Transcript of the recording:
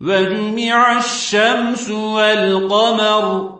وجمع الشمس والقمر